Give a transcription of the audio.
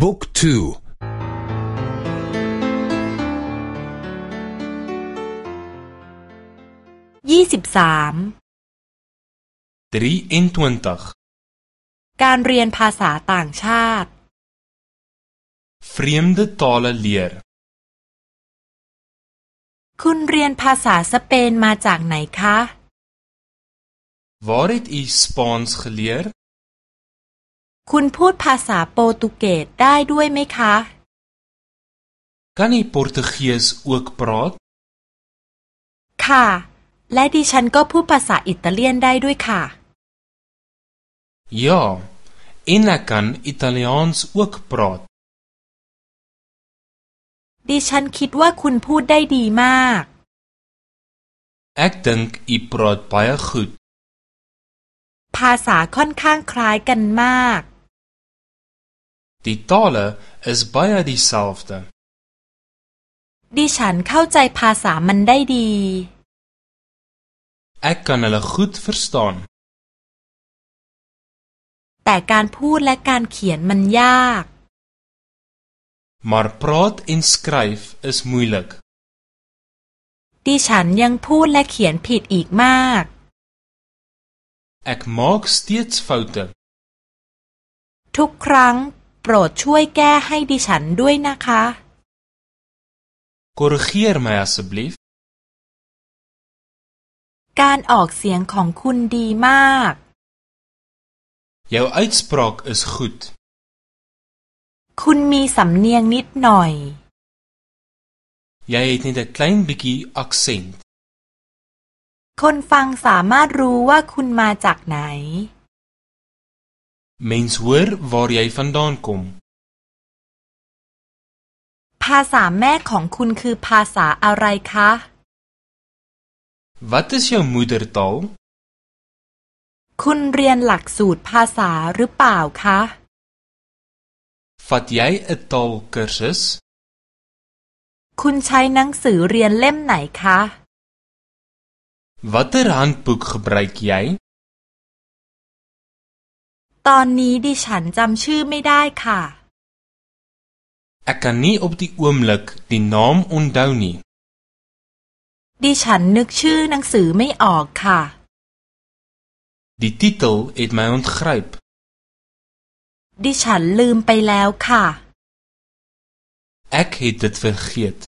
บุ๊กทูยี่สิบสาม23การเรียนภาษาต่างชาติ Vreemde tale leer คุณเรียนภาษาสเปนมาจากไหนคะ Waar het u Spaans geleer? คุณพูดภาษาโปรตุเกสได้ด้วยไหมคะ Kan u Portugees ook praat? ค่ะ และดิฉันก็พูดภาษาอิตาเลียนได้ด้วยค่ะ Ja, en ek kan Italiaans ook praat. ดิฉันคิดว่าคุณพูดได้ดีมาก Ek dink u praat baie goed. ภาษาค่อนข้างคล้ายกันมาก Die tale is baie dieselfde. ดิฉันเข้าใจภาษามันได้ดี Ek kan hulle goed verstaan, แต่การพูดและการเขียนมันยาก maar praat en skryf is moeilik. ดิฉันยังพูดและเขียนผิดอีกมาก Ek maak steeds foute. ทุกครั้ง โปรดช่วยแก้ให้ดิฉันด้วยนะคะ Korrigeer my asseblief. การออกเสียงของคุณดีมาก Jou uitspraak is goed. คุณมีสำเนียงนิดหน่อย Jy het net 'n klein bietjie aksent. คนฟังสามารถรู้ว่าคุณมาจากไหน Mens hoor waar jy vandaan kom. ภาษาแม่ของคุณคือภาษาอะไรคะ Wat is jou moedertaal? คุณเรียนหลักสูตรภาษาหรือเปล่าคะ Vat jy 'n taalkursus? คุณใช้หนังสือเรียนเล่มไหนคะ Watter handboek gebruik jy? ตอนนี้ดิฉันจำชื่อไม่ได้ค่ะ Ek kan nie op die oomblik die naam onthou nie. ดิฉันนึกชื่อหนังสือไม่ออกค่ะ Die titel het my ontgryp. ดิฉันลืมไปแล้วค่ะ Ek het dit vergeet.